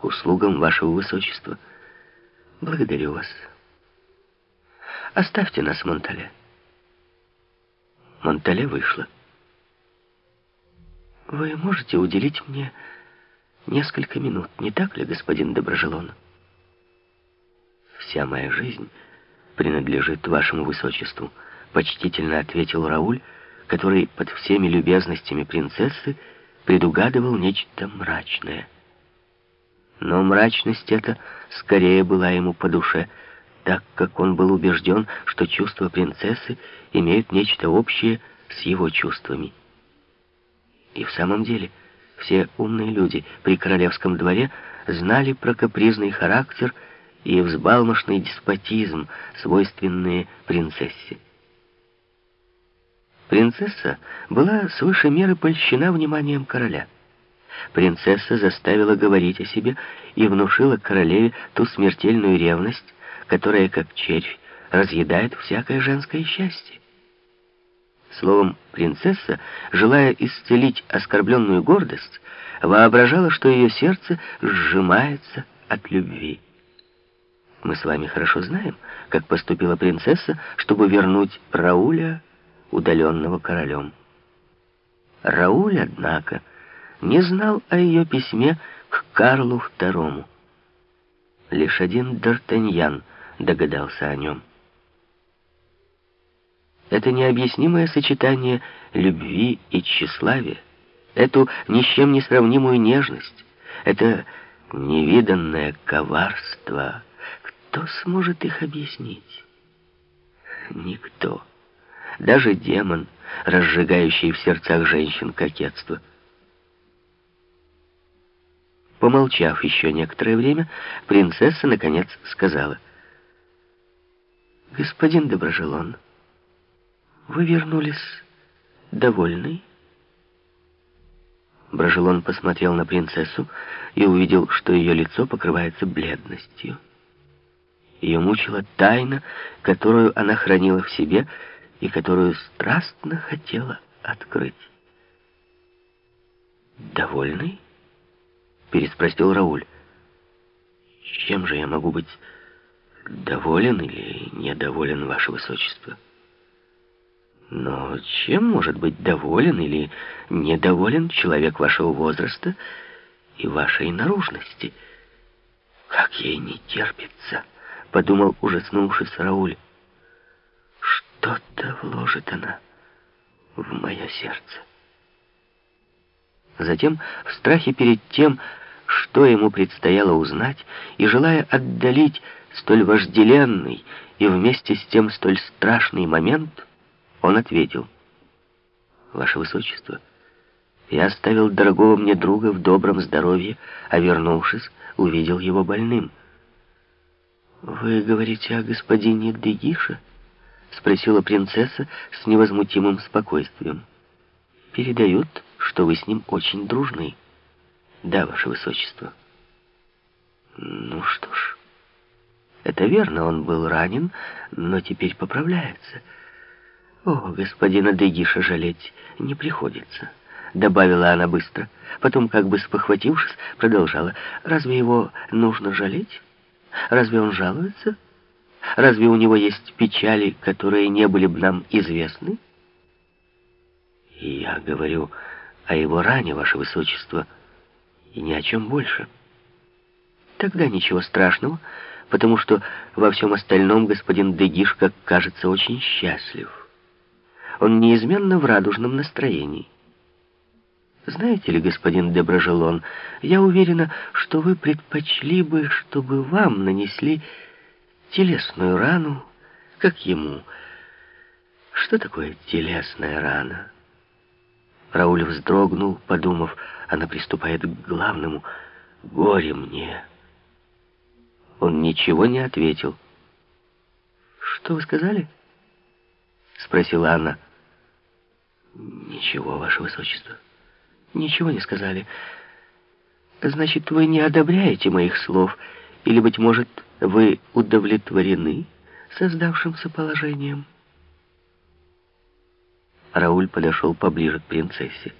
к услугам вашего высочества. Благодарю вас. Оставьте нас, Монтале. Монтале вышла. Вы можете уделить мне несколько минут, не так ли, господин Доброжелон? Вся моя жизнь принадлежит вашему высочеству, почтительно ответил Рауль, который под всеми любезностями принцессы предугадывал нечто мрачное. Но мрачность эта скорее была ему по душе, так как он был убежден, что чувства принцессы имеют нечто общее с его чувствами. И в самом деле все умные люди при королевском дворе знали про капризный характер и взбалмошный деспотизм, свойственные принцессе. Принцесса была свыше меры польщена вниманием короля. Принцесса заставила говорить о себе и внушила королеве ту смертельную ревность, которая, как червь, разъедает всякое женское счастье. Словом, принцесса, желая исцелить оскорбленную гордость, воображала, что ее сердце сжимается от любви. Мы с вами хорошо знаем, как поступила принцесса, чтобы вернуть Рауля, удаленного королем. Рауль, однако, не знал о ее письме к Карлу II. Лишь один Д'Артаньян догадался о нем. Это необъяснимое сочетание любви и тщеславия, эту ни с чем не сравнимую нежность, это невиданное коварство. Кто сможет их объяснить? Никто. Даже демон, разжигающий в сердцах женщин кокетство. Помолчав еще некоторое время, принцесса, наконец, сказала. «Господин Доброжелон, — вы вернулись довольный? Брожелон посмотрел на принцессу и увидел, что ее лицо покрывается бледностью. Ее мучила тайна, которую она хранила в себе и которую страстно хотела открыть. «Довольный?» — переспросил Рауль. «Чем же я могу быть доволен или недоволен, ваше высочество?» Но чем может быть доволен или недоволен человек вашего возраста и вашей наружности? Как ей не терпится, подумал ужаснувшись Рауль. Что-то вложит она в мое сердце. Затем, в страхе перед тем, что ему предстояло узнать, и желая отдалить столь вожделенный и вместе с тем столь страшный момент, он ответил, «Ваше Высочество, я оставил дорогого мне друга в добром здоровье, а вернувшись, увидел его больным». «Вы говорите о господине Дегише?» — спросила принцесса с невозмутимым спокойствием. «Передают, что вы с ним очень дружны». «Да, ваше высочество». «Ну что ж, это верно, он был ранен, но теперь поправляется». «О, господина Дегиша жалеть не приходится», — добавила она быстро. Потом, как бы спохватившись, продолжала. «Разве его нужно жалеть? Разве он жалуется? Разве у него есть печали, которые не были бы нам известны?» И «Я говорю о его ране, ваше высочество, и ни о чем больше». «Тогда ничего страшного» потому что во всем остальном господин Дегиш, как кажется, очень счастлив. Он неизменно в радужном настроении. Знаете ли, господин Деброжелон, я уверена, что вы предпочли бы, чтобы вам нанесли телесную рану, как ему. Что такое телесная рана? Рауль вздрогнул, подумав, она приступает к главному. Горе мне. Он ничего не ответил. «Что вы сказали?» — спросила она. «Ничего, ваше высочество. Ничего не сказали. Значит, вы не одобряете моих слов, или, быть может, вы удовлетворены создавшимся положением?» Рауль подошел поближе к принцессе.